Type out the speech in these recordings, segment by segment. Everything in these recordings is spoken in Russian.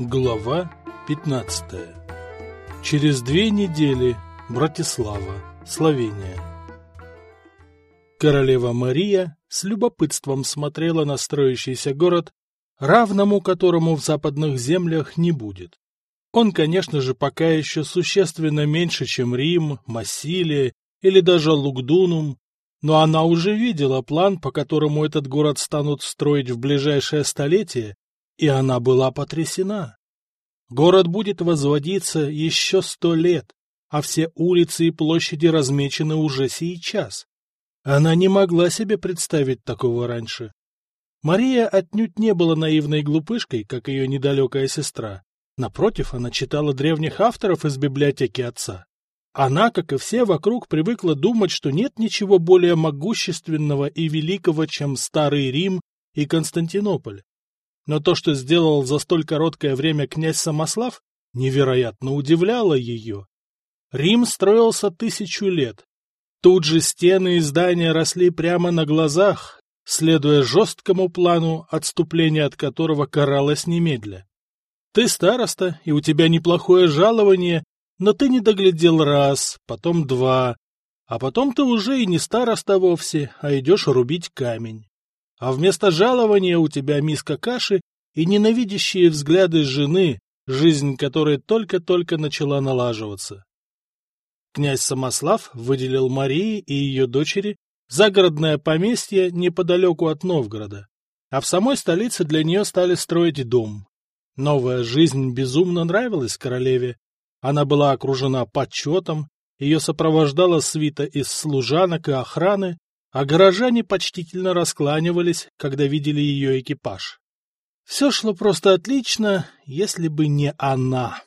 Глава 15. Через две недели. Братислава, Словения. Королева Мария с любопытством смотрела на строящийся город, равному которому в западных землях не будет. Он, конечно же, пока еще существенно меньше, чем Рим, Массилия или даже Лугдунум, но она уже видела план, по которому этот город станут строить в ближайшее столетие, и она была потрясена. Город будет возводиться еще сто лет, а все улицы и площади размечены уже сейчас. Она не могла себе представить такого раньше. Мария отнюдь не была наивной глупышкой, как ее недалекая сестра. Напротив, она читала древних авторов из библиотеки отца. Она, как и все вокруг, привыкла думать, что нет ничего более могущественного и великого, чем Старый Рим и Константинополь. Но то, что сделал за столь короткое время князь Самослав, невероятно удивляло ее. Рим строился тысячу лет. Тут же стены и здания росли прямо на глазах, следуя жесткому плану, отступление от которого каралось немедля. Ты староста, и у тебя неплохое жалование, но ты не доглядел раз, потом два, а потом ты уже и не староста вовсе, а идешь рубить камень. А вместо жалования у тебя миска каши и ненавидящие взгляды жены, жизнь которой только-только начала налаживаться. Князь Самослав выделил Марии и ее дочери загородное поместье неподалеку от Новгорода, а в самой столице для нее стали строить дом. Новая жизнь безумно нравилась королеве, она была окружена почетом, ее сопровождала свита из служанок и охраны, а горожане почтительно раскланивались, когда видели ее экипаж. Все шло просто отлично, если бы не она.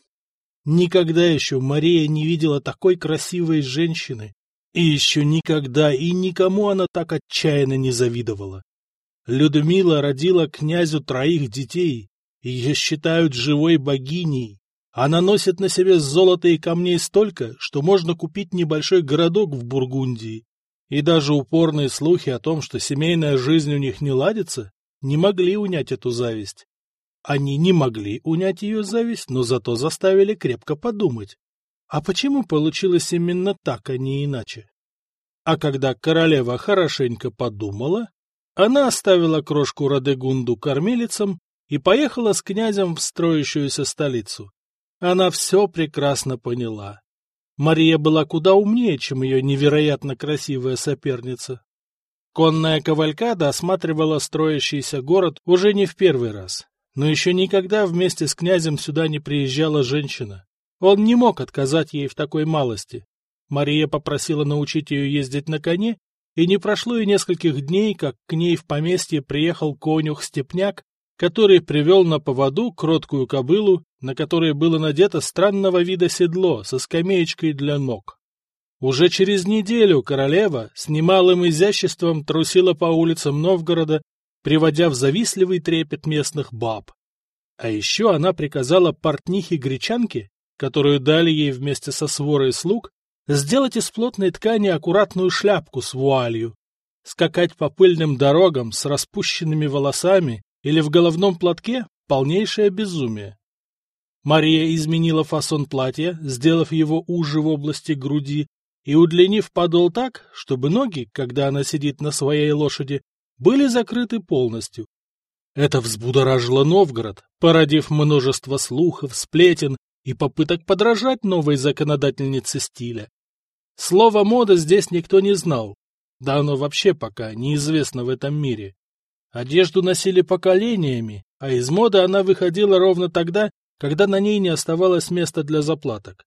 Никогда еще Мария не видела такой красивой женщины, и еще никогда и никому она так отчаянно не завидовала. Людмила родила князю троих детей, ее считают живой богиней, она носит на себе золота и камней столько, что можно купить небольшой городок в Бургундии. И даже упорные слухи о том, что семейная жизнь у них не ладится, не могли унять эту зависть. Они не могли унять ее зависть, но зато заставили крепко подумать. А почему получилось именно так, а не иначе? А когда королева хорошенько подумала, она оставила крошку Радегунду кормилицам и поехала с князем в строящуюся столицу. Она все прекрасно поняла. Мария была куда умнее, чем ее невероятно красивая соперница. Конная кавалькада осматривала строящийся город уже не в первый раз. Но еще никогда вместе с князем сюда не приезжала женщина. Он не мог отказать ей в такой малости. Мария попросила научить ее ездить на коне, и не прошло и нескольких дней, как к ней в поместье приехал конюх-степняк который привел на поводу кроткую кобылу, на которой было надето странного вида седло со скамеечкой для ног. Уже через неделю королева с немалым изяществом трусила по улицам Новгорода, приводя в завистливый трепет местных баб. А еще она приказала портнихе-гречанке, которую дали ей вместе со сворой слуг, сделать из плотной ткани аккуратную шляпку с вуалью, скакать по пыльным дорогам с распущенными волосами или в головном платке полнейшее безумие. Мария изменила фасон платья, сделав его уже в области груди и удлинив подол так, чтобы ноги, когда она сидит на своей лошади, были закрыты полностью. Это взбудоражило Новгород, породив множество слухов, сплетен и попыток подражать новой законодательнице стиля. Слово «мода» здесь никто не знал, да оно вообще пока неизвестно в этом мире. Одежду носили поколениями, а из моды она выходила ровно тогда, когда на ней не оставалось места для заплаток.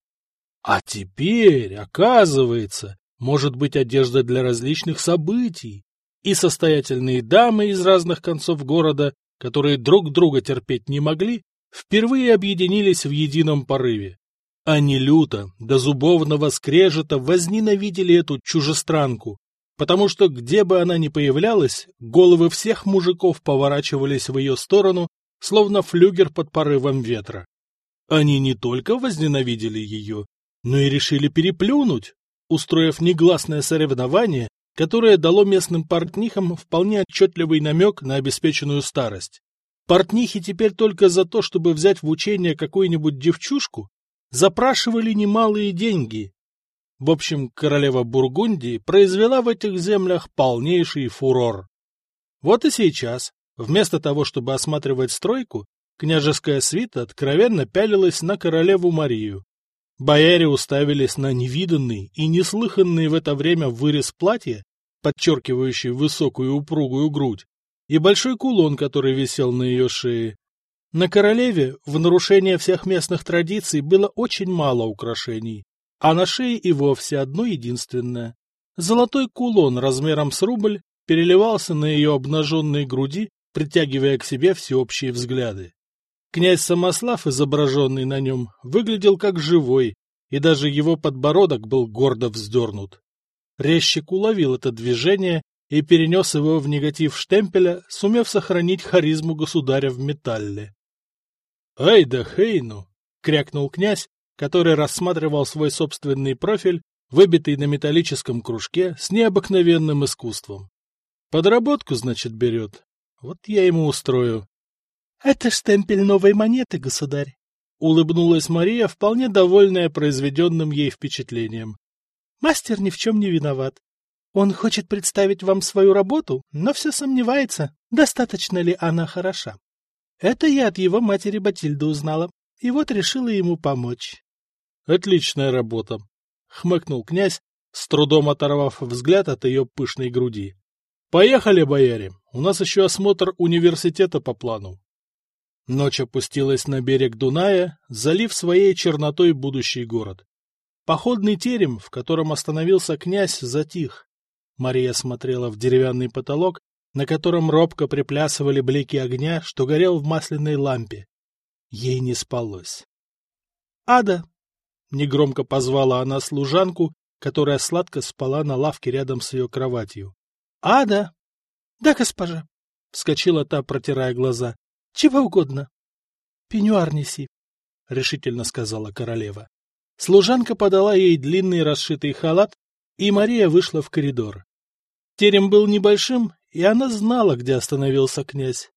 А теперь, оказывается, может быть одежда для различных событий. И состоятельные дамы из разных концов города, которые друг друга терпеть не могли, впервые объединились в едином порыве. Они люто, до зубовного скрежета возненавидели эту чужестранку, потому что где бы она ни появлялась, головы всех мужиков поворачивались в ее сторону, словно флюгер под порывом ветра. Они не только возненавидели ее, но и решили переплюнуть, устроив негласное соревнование, которое дало местным портнихам вполне отчетливый намек на обеспеченную старость. Портнихи теперь только за то, чтобы взять в учение какую-нибудь девчушку, запрашивали немалые деньги. В общем, королева Бургундии произвела в этих землях полнейший фурор. Вот и сейчас, вместо того, чтобы осматривать стройку, княжеская свита откровенно пялилась на королеву Марию. Бояре уставились на невиданный и неслыханный в это время вырез платья, подчеркивающий высокую упругую грудь, и большой кулон, который висел на ее шее. На королеве, в нарушение всех местных традиций, было очень мало украшений, а на шее и вовсе одно единственное. Золотой кулон размером с рубль переливался на ее обнаженной груди, притягивая к себе всеобщие взгляды. Князь Самослав, изображенный на нем, выглядел как живой, и даже его подбородок был гордо вздернут. Резчик уловил это движение и перенес его в негатив штемпеля, сумев сохранить харизму государя в металле. — Ай да хейну! — крякнул князь, который рассматривал свой собственный профиль, выбитый на металлическом кружке с необыкновенным искусством. Подработку, значит, берет. Вот я ему устрою. — Это штемпель новой монеты, государь. — улыбнулась Мария, вполне довольная произведенным ей впечатлением. — Мастер ни в чем не виноват. Он хочет представить вам свою работу, но все сомневается, достаточно ли она хороша. Это я от его матери Батильды узнала, и вот решила ему помочь. — Отличная работа, — хмыкнул князь, с трудом оторвав взгляд от ее пышной груди. — Поехали, бояре, у нас еще осмотр университета по плану. Ночь опустилась на берег Дуная, залив своей чернотой будущий город. Походный терем, в котором остановился князь, затих. Мария смотрела в деревянный потолок, на котором робко приплясывали блики огня, что горел в масляной лампе. Ей не спалось. «Ада!» — негромко позвала она служанку, которая сладко спала на лавке рядом с ее кроватью. «Ада!» «Да, госпожа!» — вскочила та, протирая глаза. Чего угодно. — Пенюар неси, — решительно сказала королева. Служанка подала ей длинный расшитый халат, и Мария вышла в коридор. Терем был небольшим, и она знала, где остановился князь.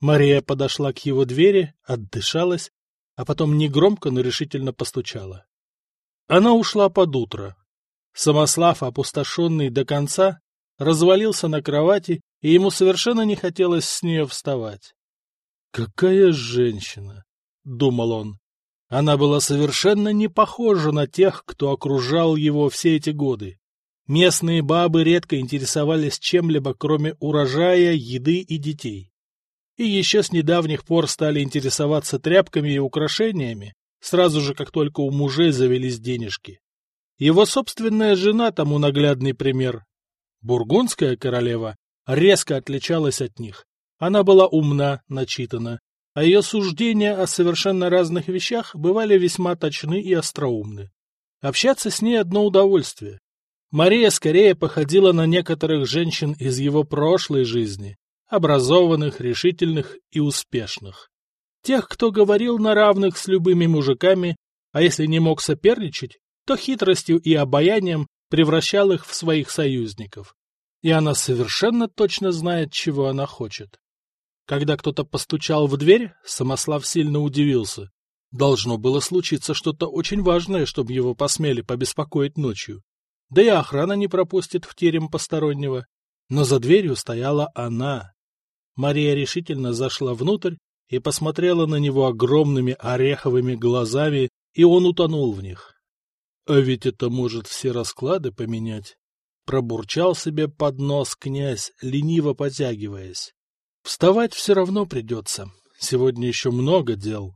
Мария подошла к его двери, отдышалась, а потом негромко, но решительно постучала. Она ушла под утро. Самослав, опустошенный до конца, развалился на кровати, и ему совершенно не хотелось с нее вставать. «Какая женщина!» — думал он. Она была совершенно не похожа на тех, кто окружал его все эти годы. Местные бабы редко интересовались чем-либо, кроме урожая, еды и детей. И еще с недавних пор стали интересоваться тряпками и украшениями, сразу же, как только у мужей завелись денежки. Его собственная жена тому наглядный пример. Бургундская королева резко отличалась от них, она была умна, начитана, а ее суждения о совершенно разных вещах бывали весьма точны и остроумны. Общаться с ней одно удовольствие. Мария скорее походила на некоторых женщин из его прошлой жизни, образованных, решительных и успешных. Тех, кто говорил на равных с любыми мужиками, а если не мог соперничать, то хитростью и обаянием превращал их в своих союзников. И она совершенно точно знает, чего она хочет. Когда кто-то постучал в дверь, Самослав сильно удивился. Должно было случиться что-то очень важное, чтобы его посмели побеспокоить ночью. Да и охрана не пропустит в терем постороннего. Но за дверью стояла она. Мария решительно зашла внутрь и посмотрела на него огромными ореховыми глазами, и он утонул в них. — А ведь это может все расклады поменять. Пробурчал себе под нос князь, лениво потягиваясь. Вставать все равно придется. Сегодня еще много дел.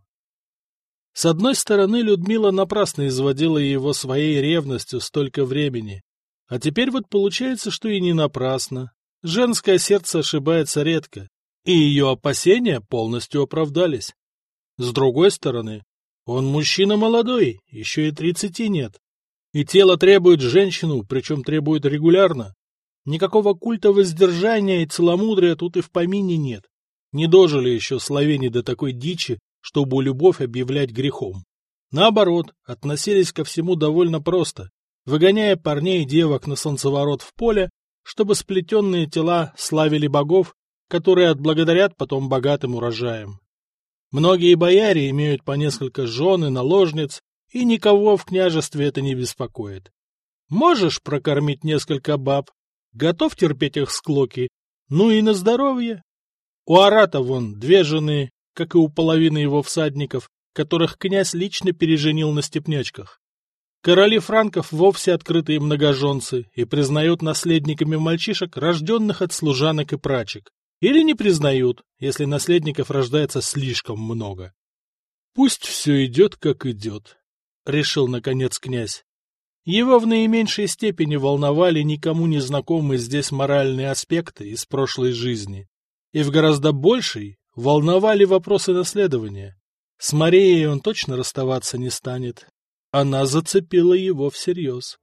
С одной стороны, Людмила напрасно изводила его своей ревностью столько времени. А теперь вот получается, что и не напрасно. Женское сердце ошибается редко, и ее опасения полностью оправдались. С другой стороны, он мужчина молодой, еще и тридцати нет. И тело требует женщину, причем требует регулярно. Никакого культа воздержания и целомудрия тут и в помине нет. Не дожили еще словени до такой дичи, чтобы любовь объявлять грехом. Наоборот, относились ко всему довольно просто, выгоняя парней и девок на солнцеворот в поле, чтобы сплетенные тела славили богов, которые отблагодарят потом богатым урожаем. Многие бояре имеют по несколько жен и наложниц, и никого в княжестве это не беспокоит. Можешь прокормить несколько баб, готов терпеть их склоки, ну и на здоровье. У Арата вон две жены, как и у половины его всадников, которых князь лично переженил на степнячках. Короли франков вовсе открытые многоженцы и признают наследниками мальчишек, рожденных от служанок и прачек. Или не признают, если наследников рождается слишком много. Пусть все идет, как идет, — решил, наконец, князь. Его в наименьшей степени волновали никому не знакомые здесь моральные аспекты из прошлой жизни, и в гораздо большей волновали вопросы наследования. С Марией он точно расставаться не станет. Она зацепила его всерьез.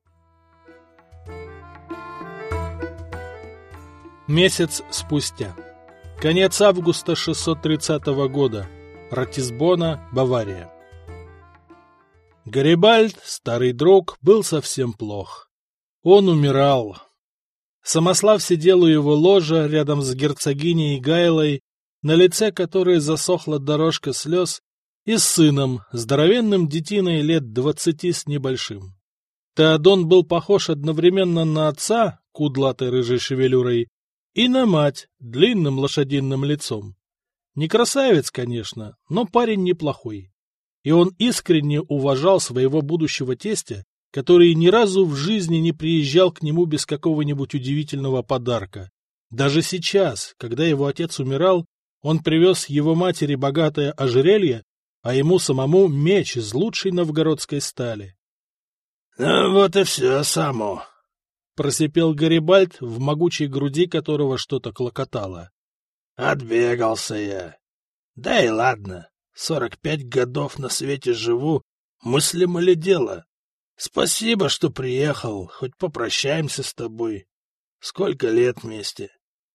Месяц спустя. Конец августа 630 года. Ратисбона, Бавария. Гарибальд, старый друг, был совсем плох. Он умирал. Самослав сидел у его ложа рядом с герцогиней Гайлой, на лице которой засохла дорожка слез, и с сыном, здоровенным детиной лет двадцати с небольшим. Теодон был похож одновременно на отца, кудлатой рыжей шевелюрой, и на мать, длинным лошадиным лицом. Не красавец, конечно, но парень неплохой. И он искренне уважал своего будущего тестя, который ни разу в жизни не приезжал к нему без какого-нибудь удивительного подарка. Даже сейчас, когда его отец умирал, он привез его матери богатое ожерелье, а ему самому меч из лучшей новгородской стали. — Ну вот и все само, Просипел Гарибальд, в могучей груди которого что-то клокотало. Отбегался я. Да и ладно, сорок пять годов на свете живу, мыслимо ли дело? Спасибо, что приехал, хоть попрощаемся с тобой. Сколько лет вместе?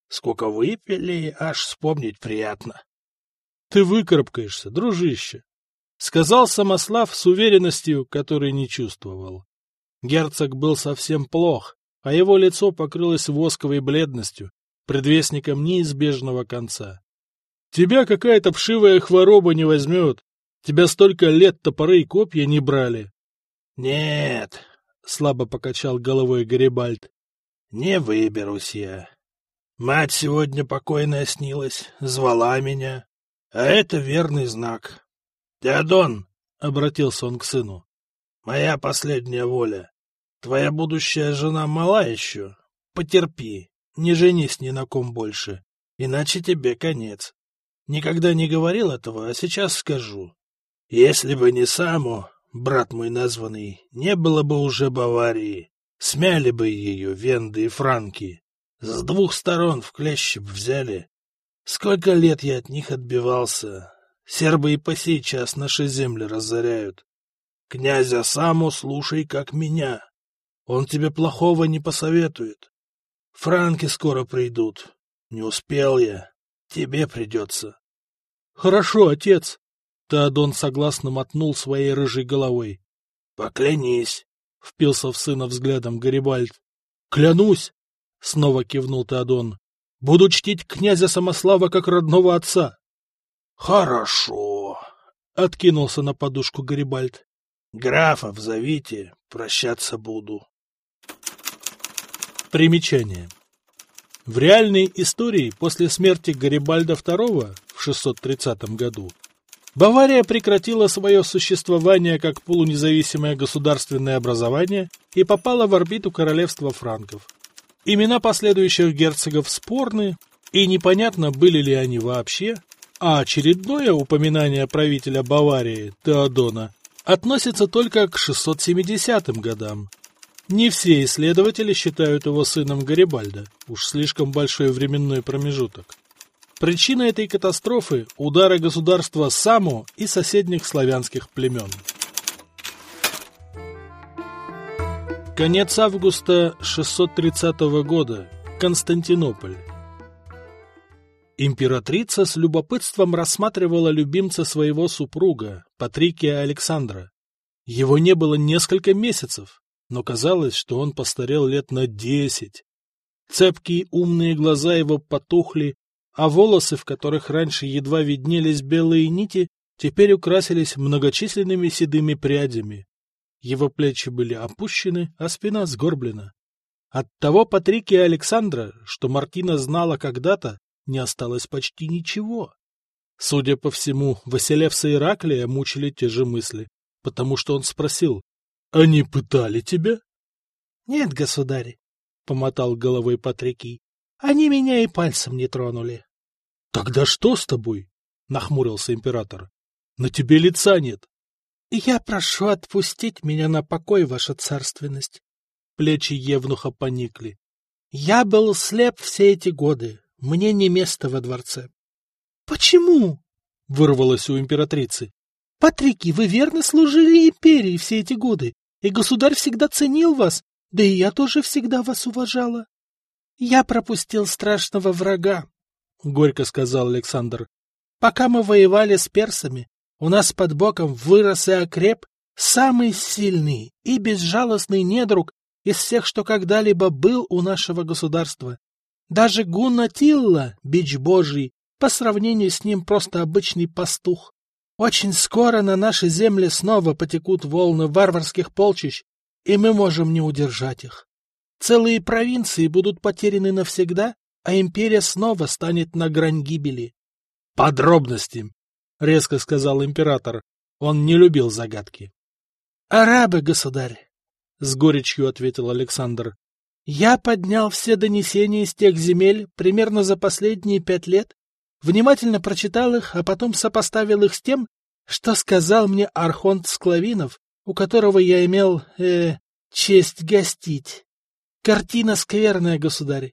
Сколько выпили, аж вспомнить приятно. Ты выкарабкаешься, дружище, — сказал Самослав с уверенностью, которой не чувствовал. Герцог был совсем плох, а его лицо покрылось восковой бледностью, предвестником неизбежного конца. Тебя какая-то вшивая хвороба не возьмет. Тебя столько лет топоры и копья не брали. — Нет, — слабо покачал головой Гарибальд, — не выберусь я. Мать сегодня покойная снилась, звала меня, а это верный знак. — Теодон, — обратился он к сыну, — моя последняя воля. Твоя будущая жена мала еще. Потерпи, не женись ни на ком больше, иначе тебе конец. Никогда не говорил этого, а сейчас скажу. Если бы не Саму, брат мой названный, не было бы уже Баварии. Смяли бы ее венды и франки. С двух сторон в клещи взяли. Сколько лет я от них отбивался. Сербы и по сей час наши земли разоряют. Князя Саму слушай, как меня. Он тебе плохого не посоветует. Франки скоро придут. Не успел я. Тебе придется. — Хорошо, отец. Теодон согласно мотнул своей рыжей головой. — Поклянись, — впился в сына взглядом Гарибальд. — Клянусь, — снова кивнул Теодон. — Буду чтить князя Самослава как родного отца. — Хорошо, — откинулся на подушку Гарибальд. — Графов зовите, прощаться буду. Примечание. В реальной истории после смерти Гарибальда II в 630 году Бавария прекратила свое существование как полунезависимое государственное образование и попала в орбиту королевства франков. Имена последующих герцогов спорны, и непонятно, были ли они вообще, а очередное упоминание правителя Баварии, Теодона, относится только к 670 годам, не все исследователи считают его сыном Гарибальда, уж слишком большой временной промежуток. Причина этой катастрофы – удары государства Саму и соседних славянских племен. Конец августа 630 года. Константинополь. Императрица с любопытством рассматривала любимца своего супруга, Патрикия Александра. Его не было несколько месяцев, но казалось, что он постарел лет на десять. Цепкие умные глаза его потухли, а волосы, в которых раньше едва виднелись белые нити, теперь украсились многочисленными седыми прядями. Его плечи были опущены, а спина сгорблена. От того Патрики и Александра, что Мартина знала когда-то, не осталось почти ничего. Судя по всему, Василевса Ираклия мучили те же мысли, потому что он спросил, «Они пытали тебя?» «Нет, государь», — помотал головой Патрикий, «они меня и пальцем не тронули». «Тогда что с тобой?» — нахмурился император. «На тебе лица нет». «Я прошу отпустить меня на покой, ваша царственность». Плечи Евнуха поникли. «Я был слеп все эти годы. Мне не место во дворце. «Почему?» — вырвалось у императрицы. «Патрики, вы верно служили империи все эти годы, и государь всегда ценил вас, да и я тоже всегда вас уважала». «Я пропустил страшного врага», — горько сказал Александр. «Пока мы воевали с персами, у нас под боком вырос и окреп самый сильный и безжалостный недруг из всех, что когда-либо был у нашего государства. Даже Гунна Тилла, бич божий, по сравнению с ним просто обычный пастух. Очень скоро на нашей земле снова потекут волны варварских полчищ, и мы можем не удержать их. Целые провинции будут потеряны навсегда, а империя снова станет на грань гибели. — Подробности, — резко сказал император. Он не любил загадки. — Арабы, государь, — с горечью ответил Александр. — Я поднял все донесения из тех земель примерно за последние пять лет внимательно прочитал их, а потом сопоставил их с тем, что сказал мне Архонт Склавинов, у которого я имел, э, честь гостить. Картина скверная, государь.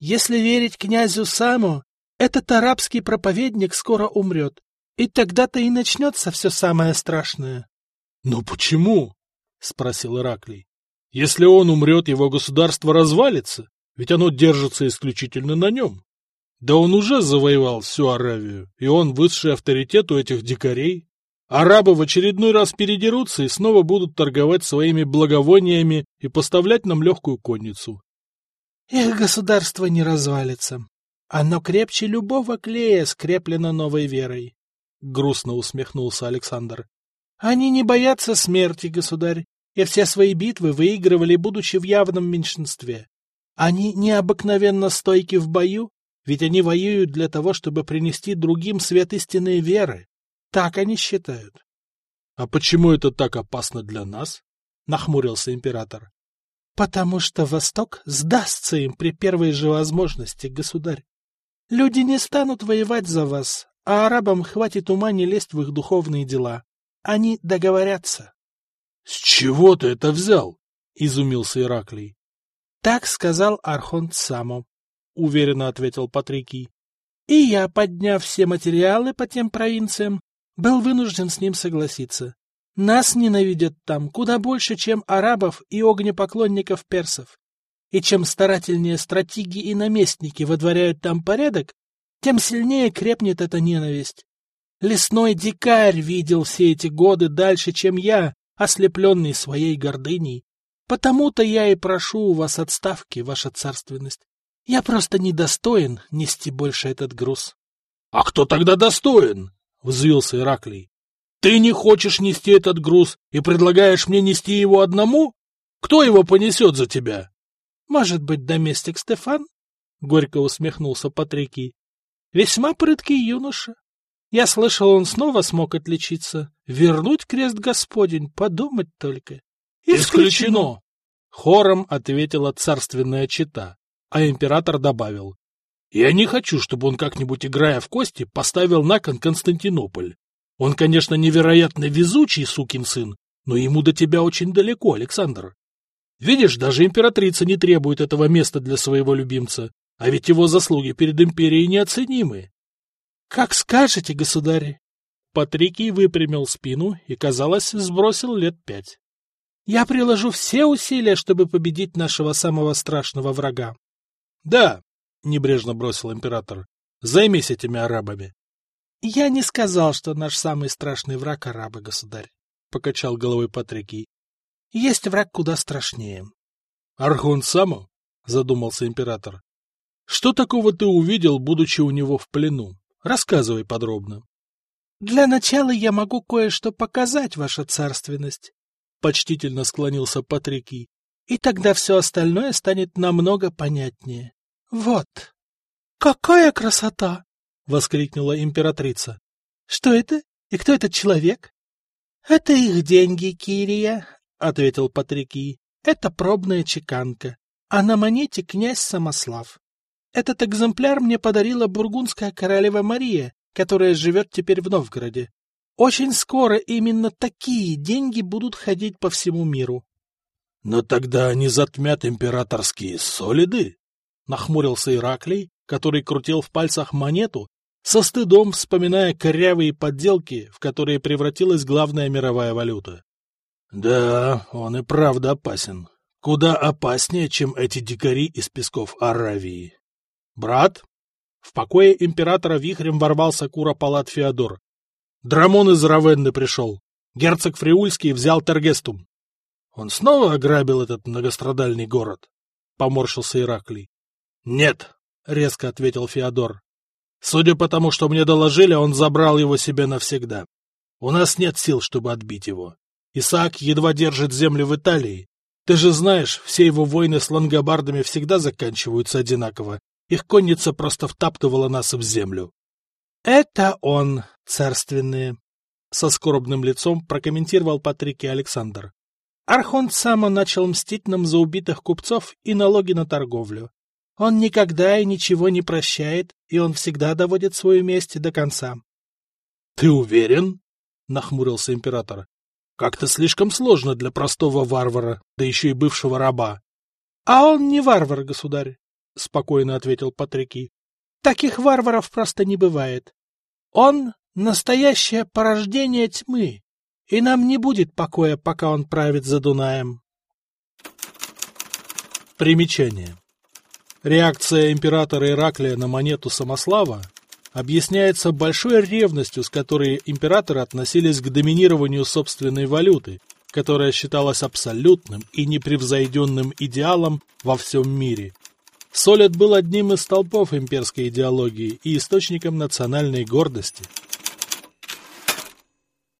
Если верить князю Саму, этот арабский проповедник скоро умрет, и тогда-то и начнется все самое страшное. — Но почему? — спросил Ираклий. — Если он умрет, его государство развалится, ведь оно держится исключительно на нем. Да он уже завоевал всю Аравию, и он высший авторитет у этих дикарей. Арабы в очередной раз передерутся и снова будут торговать своими благовониями и поставлять нам легкую конницу. Их государство не развалится. Оно крепче любого клея скреплено новой верой. Грустно усмехнулся Александр. Они не боятся смерти, государь, и все свои битвы выигрывали, будучи в явном меньшинстве. Они необыкновенно стойки в бою ведь они воюют для того, чтобы принести другим свет истинной веры. Так они считают. — А почему это так опасно для нас? — нахмурился император. — Потому что Восток сдастся им при первой же возможности, государь. Люди не станут воевать за вас, а арабам хватит ума не лезть в их духовные дела. Они договорятся. — С чего ты это взял? — изумился Ираклий. — Так сказал Архонт Само уверенно ответил Патрикий. И я, подняв все материалы по тем провинциям, был вынужден с ним согласиться. Нас ненавидят там куда больше, чем арабов и огнепоклонников персов. И чем старательнее стратеги и наместники водворяют там порядок, тем сильнее крепнет эта ненависть. Лесной дикарь видел все эти годы дальше, чем я, ослепленный своей гордыней. Потому-то я и прошу у вас отставки, ваша царственность. Я просто недостоин нести больше этот груз. — А кто тогда достоин? — взвился Ираклий. — Ты не хочешь нести этот груз и предлагаешь мне нести его одному? Кто его понесет за тебя? — Может быть, доместик Стефан? — горько усмехнулся Патрикий. — Весьма прыткий юноша. Я слышал, он снова смог отличиться. Вернуть крест Господень, подумать только. — Исключено! — хором ответила царственная чита а император добавил. «Я не хочу, чтобы он как-нибудь, играя в кости, поставил на кон Константинополь. Он, конечно, невероятно везучий сукин сын, но ему до тебя очень далеко, Александр. Видишь, даже императрица не требует этого места для своего любимца, а ведь его заслуги перед империей неоценимы». «Как скажете, государь!» Патрикий выпрямил спину и, казалось, сбросил лет пять. «Я приложу все усилия, чтобы победить нашего самого страшного врага. — Да, — небрежно бросил император, — займись этими арабами. — Я не сказал, что наш самый страшный враг — арабы, государь, — покачал головой Патрикий. — Есть враг куда страшнее. — Архун Саму? — задумался император. Что такого ты увидел, будучи у него в плену? Рассказывай подробно. — Для начала я могу кое-что показать, ваша царственность, — почтительно склонился Патрикий, — и тогда все остальное станет намного понятнее. Вот. — Какая красота! — воскликнула императрица. — Что это? И кто этот человек? — Это их деньги, Кирия, — ответил Патрикий. — Это пробная чеканка. А на монете князь Самослав. Этот экземпляр мне подарила бургундская королева Мария, которая живет теперь в Новгороде. Очень скоро именно такие деньги будут ходить по всему миру. — Но тогда они затмят императорские солиды? — нахмурился Ираклий, который крутил в пальцах монету, со стыдом вспоминая корявые подделки, в которые превратилась главная мировая валюта. — Да, он и правда опасен. Куда опаснее, чем эти дикари из песков Аравии. «Брат!» В покое императора вихрем ворвался Куропалат Феодор. Драмон из Равенны пришел. Герцог Фриульский взял Тергестум. Он снова ограбил этот многострадальный город? Поморщился Ираклий. Нет, резко ответил Феодор. Судя по тому, что мне доложили, он забрал его себе навсегда. У нас нет сил, чтобы отбить его. Исаак едва держит землю в Италии. Ты же знаешь, все его войны с лангобардами всегда заканчиваются одинаково. Их конница просто втаптывала нас в землю. — Это он, царственные, — со скорбным лицом прокомментировал Патрики Александр. Архонт само начал мстить нам за убитых купцов и налоги на торговлю. Он никогда и ничего не прощает, и он всегда доводит свою месть до конца. — Ты уверен? — нахмурился император. — Как-то слишком сложно для простого варвара, да еще и бывшего раба. — А он не варвар, государь. — спокойно ответил Патрики. — Таких варваров просто не бывает. Он — настоящее порождение тьмы, и нам не будет покоя, пока он правит за Дунаем. Примечание. Реакция императора Ираклия на монету Самослава объясняется большой ревностью, с которой императоры относились к доминированию собственной валюты, которая считалась абсолютным и непревзойденным идеалом во всем мире – Солид был одним из столпов имперской идеологии и источником национальной гордости –